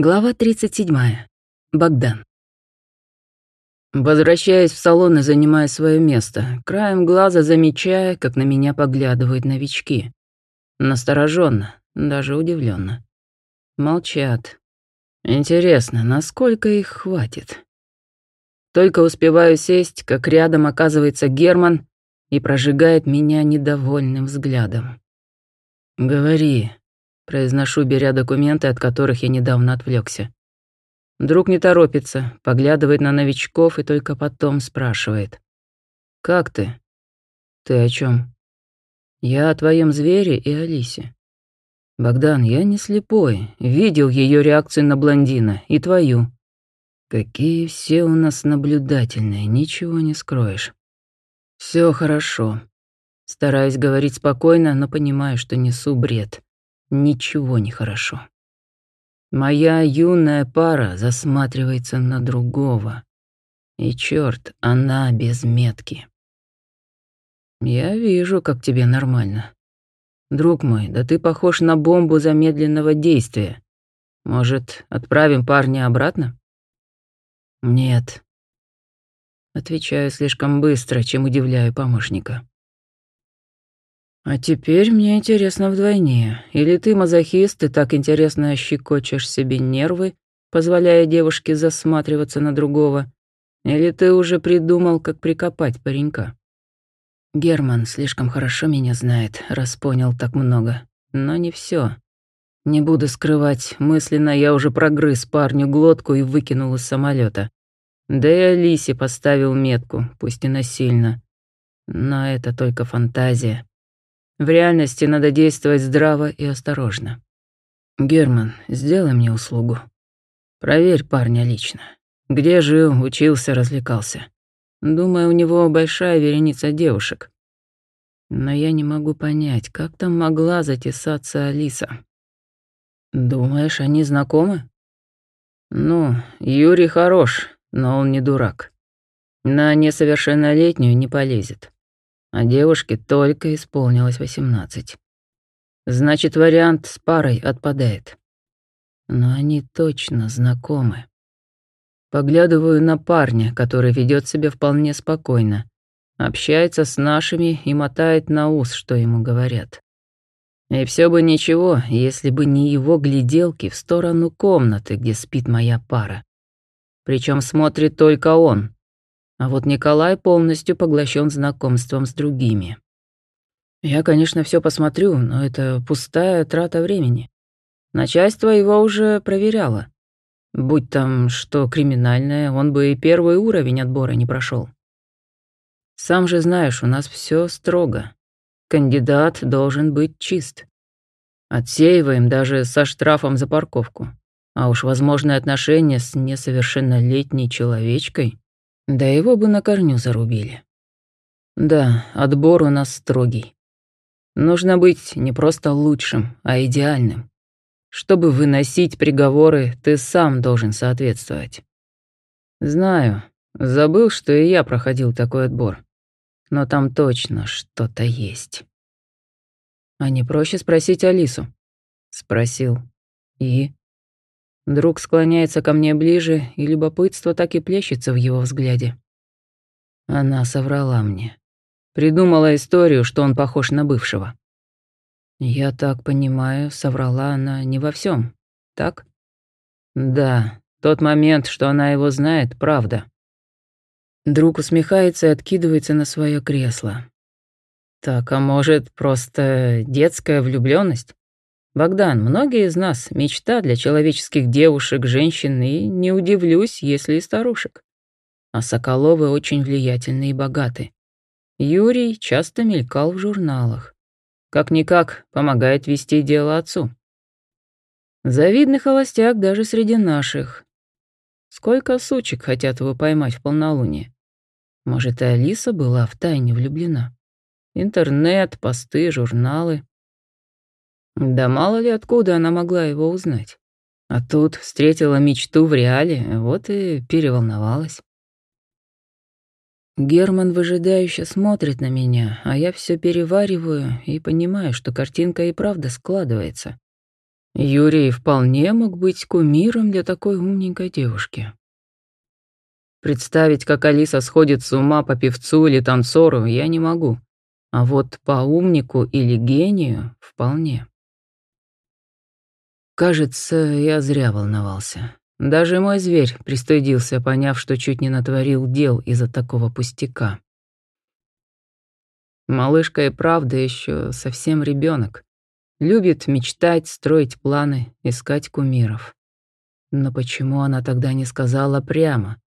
Глава 37. Богдан. Возвращаясь в салон и занимая свое место, краем глаза замечая, как на меня поглядывают новички. Настороженно, даже удивленно. Молчат. Интересно, насколько их хватит? Только успеваю сесть, как рядом оказывается Герман и прожигает меня недовольным взглядом. «Говори», Произношу, беря документы, от которых я недавно отвлекся. Друг не торопится, поглядывает на новичков и только потом спрашивает. «Как ты?» «Ты о чем? «Я о твоем звере и Алисе». «Богдан, я не слепой. Видел ее реакцию на блондина и твою. Какие все у нас наблюдательные, ничего не скроешь. Все хорошо. Стараюсь говорить спокойно, но понимаю, что несу бред ничего не хорошо. Моя юная пара засматривается на другого. И черт, она без метки. Я вижу, как тебе нормально. Друг мой, да ты похож на бомбу замедленного действия. Может, отправим парня обратно? Нет. Отвечаю слишком быстро, чем удивляю помощника. А теперь мне интересно вдвойне. Или ты мазохист и так интересно щекочешь себе нервы, позволяя девушке засматриваться на другого, или ты уже придумал, как прикопать паренька? Герман слишком хорошо меня знает, раз понял так много. Но не все. Не буду скрывать, мысленно я уже прогрыз парню глотку и выкинул из самолета. Да и Алисе поставил метку, пусть и насильно. Но это только фантазия. В реальности надо действовать здраво и осторожно. Герман, сделай мне услугу. Проверь парня лично. Где жил, учился, развлекался. Думаю, у него большая вереница девушек. Но я не могу понять, как там могла затесаться Алиса. Думаешь, они знакомы? Ну, Юрий хорош, но он не дурак. На несовершеннолетнюю не полезет а девушке только исполнилось восемнадцать. Значит, вариант с парой отпадает. Но они точно знакомы. Поглядываю на парня, который ведет себя вполне спокойно, общается с нашими и мотает на ус, что ему говорят. И все бы ничего, если бы не его гляделки в сторону комнаты, где спит моя пара. Причем смотрит только он, а вот Николай полностью поглощен знакомством с другими. Я, конечно, все посмотрю, но это пустая трата времени. Начальство его уже проверяло. Будь там что криминальное, он бы и первый уровень отбора не прошел. Сам же знаешь, у нас все строго. Кандидат должен быть чист. Отсеиваем даже со штрафом за парковку. А уж возможные отношения с несовершеннолетней человечкой да его бы на корню зарубили. Да, отбор у нас строгий. Нужно быть не просто лучшим, а идеальным. Чтобы выносить приговоры, ты сам должен соответствовать. Знаю, забыл, что и я проходил такой отбор. Но там точно что-то есть. А не проще спросить Алису? Спросил. И? Друг склоняется ко мне ближе, и любопытство так и плещется в его взгляде. Она соврала мне. Придумала историю, что он похож на бывшего. Я так понимаю, соврала она не во всем, так? Да, тот момент, что она его знает, правда. Друг усмехается и откидывается на свое кресло. Так, а может, просто детская влюбленность? Богдан, многие из нас — мечта для человеческих девушек, женщин, и не удивлюсь, если и старушек. А Соколовы очень влиятельны и богаты. Юрий часто мелькал в журналах. Как-никак помогает вести дело отцу. Завидный холостяк даже среди наших. Сколько сучек хотят его поймать в полнолуние? Может, и Алиса была втайне влюблена? Интернет, посты, журналы. Да мало ли откуда она могла его узнать. А тут встретила мечту в реале, вот и переволновалась. Герман выжидающе смотрит на меня, а я все перевариваю и понимаю, что картинка и правда складывается. Юрий вполне мог быть кумиром для такой умненькой девушки. Представить, как Алиса сходит с ума по певцу или танцору, я не могу. А вот по умнику или гению вполне. Кажется, я зря волновался. Даже мой зверь пристыдился, поняв, что чуть не натворил дел из-за такого пустяка. Малышка и правда еще совсем ребенок. Любит мечтать, строить планы, искать кумиров. Но почему она тогда не сказала прямо?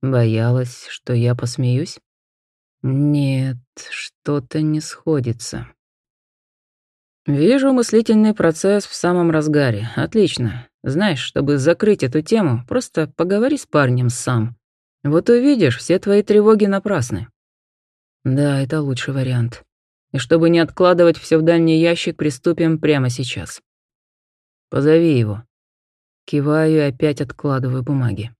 Боялась, что я посмеюсь? Нет, что-то не сходится. Вижу мыслительный процесс в самом разгаре. Отлично. Знаешь, чтобы закрыть эту тему, просто поговори с парнем сам. Вот увидишь, все твои тревоги напрасны. Да, это лучший вариант. И чтобы не откладывать все в дальний ящик, приступим прямо сейчас. Позови его. Киваю и опять откладываю бумаги.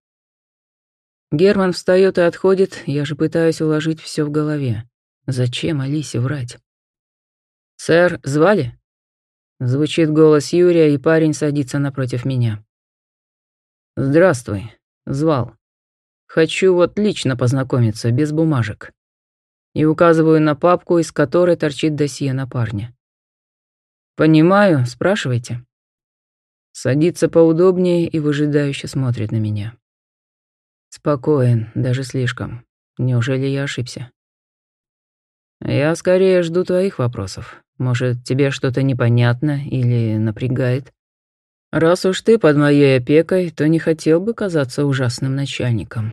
Герман встает и отходит, я же пытаюсь уложить все в голове. Зачем Алисе врать? «Сэр, звали?» Звучит голос Юрия, и парень садится напротив меня. «Здравствуй. Звал. Хочу вот лично познакомиться, без бумажек». И указываю на папку, из которой торчит досье на парня. «Понимаю, спрашивайте». Садится поудобнее и выжидающе смотрит на меня. Спокоен, даже слишком. Неужели я ошибся? Я скорее жду твоих вопросов. Может, тебе что-то непонятно или напрягает? Раз уж ты под моей опекой, то не хотел бы казаться ужасным начальником.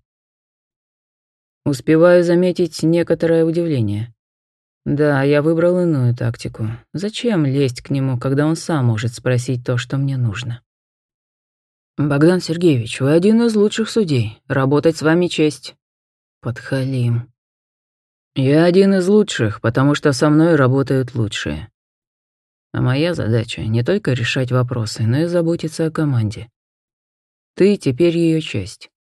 Успеваю заметить некоторое удивление. Да, я выбрал иную тактику. Зачем лезть к нему, когда он сам может спросить то, что мне нужно? «Богдан Сергеевич, вы один из лучших судей. Работать с вами честь». Подхалим. «Я один из лучших, потому что со мной работают лучшие. А моя задача не только решать вопросы, но и заботиться о команде. Ты теперь ее часть.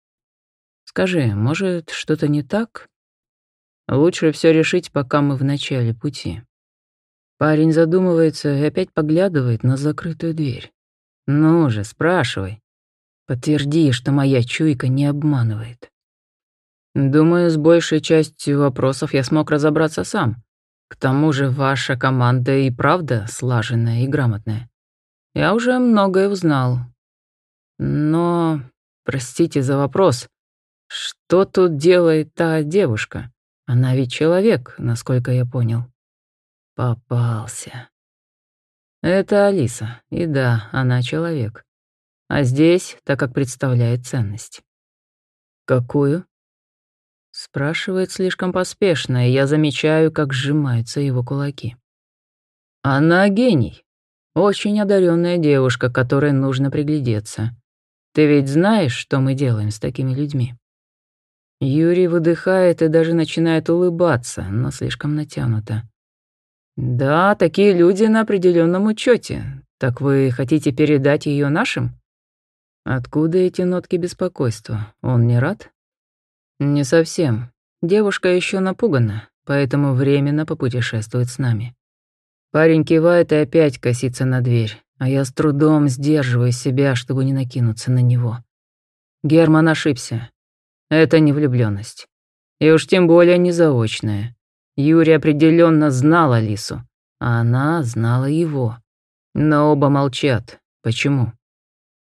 Скажи, может, что-то не так? Лучше все решить, пока мы в начале пути». Парень задумывается и опять поглядывает на закрытую дверь. «Ну же, спрашивай». Подтверди, что моя чуйка не обманывает. Думаю, с большей частью вопросов я смог разобраться сам. К тому же ваша команда и правда слаженная и грамотная. Я уже многое узнал. Но, простите за вопрос, что тут делает та девушка? Она ведь человек, насколько я понял. Попался. Это Алиса, и да, она человек. А здесь, так как представляет ценность. Какую? Спрашивает слишком поспешно, и я замечаю, как сжимаются его кулаки. Она гений. Очень одаренная девушка, которой нужно приглядеться. Ты ведь знаешь, что мы делаем с такими людьми? Юрий выдыхает и даже начинает улыбаться, но слишком натянуто. Да, такие люди на определенном учете. Так вы хотите передать ее нашим? Откуда эти нотки беспокойства? Он не рад? Не совсем. Девушка еще напугана, поэтому временно попутешествует с нами. Парень кивает и опять косится на дверь, а я с трудом сдерживаю себя, чтобы не накинуться на него. Герман ошибся. Это не влюбленность. И уж тем более не заочная. Юрий определенно знал Алису, а она знала его. Но оба молчат. Почему?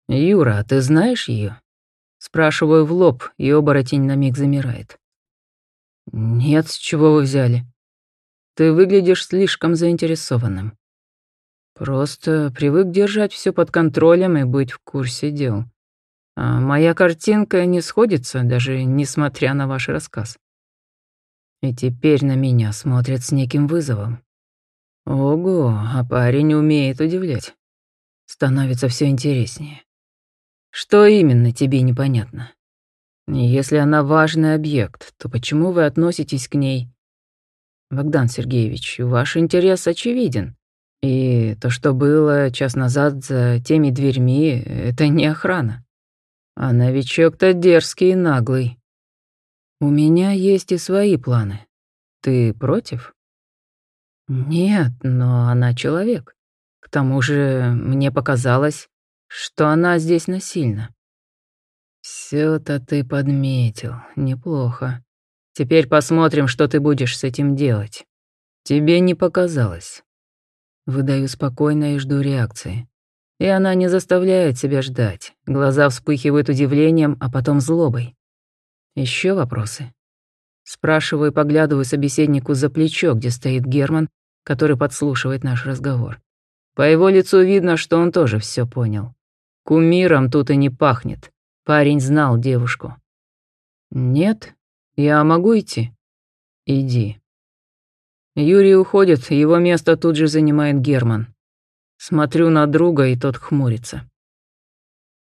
«Юра, ты знаешь ее? Спрашиваю в лоб, и оборотень на миг замирает. «Нет, с чего вы взяли? Ты выглядишь слишком заинтересованным. Просто привык держать все под контролем и быть в курсе дел. А моя картинка не сходится, даже несмотря на ваш рассказ. И теперь на меня смотрят с неким вызовом. Ого, а парень умеет удивлять. Становится все интереснее. Что именно тебе непонятно? Если она важный объект, то почему вы относитесь к ней? Богдан Сергеевич, ваш интерес очевиден. И то, что было час назад за теми дверьми, это не охрана. А новичок-то дерзкий и наглый. У меня есть и свои планы. Ты против? Нет, но она человек. К тому же мне показалось, что она здесь насильно. Всё-то ты подметил, неплохо. Теперь посмотрим, что ты будешь с этим делать. Тебе не показалось. Выдаю спокойно и жду реакции. И она не заставляет себя ждать. Глаза вспыхивают удивлением, а потом злобой. Еще вопросы? Спрашиваю и поглядываю собеседнику за плечо, где стоит Герман, который подслушивает наш разговор. По его лицу видно, что он тоже все понял. Кумиром тут и не пахнет. Парень знал девушку. «Нет, я могу идти?» «Иди». Юрий уходит, его место тут же занимает Герман. Смотрю на друга, и тот хмурится.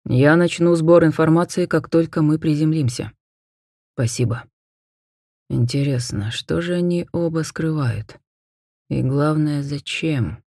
Я начну сбор информации, как только мы приземлимся. Спасибо. Интересно, что же они оба скрывают? И главное, зачем?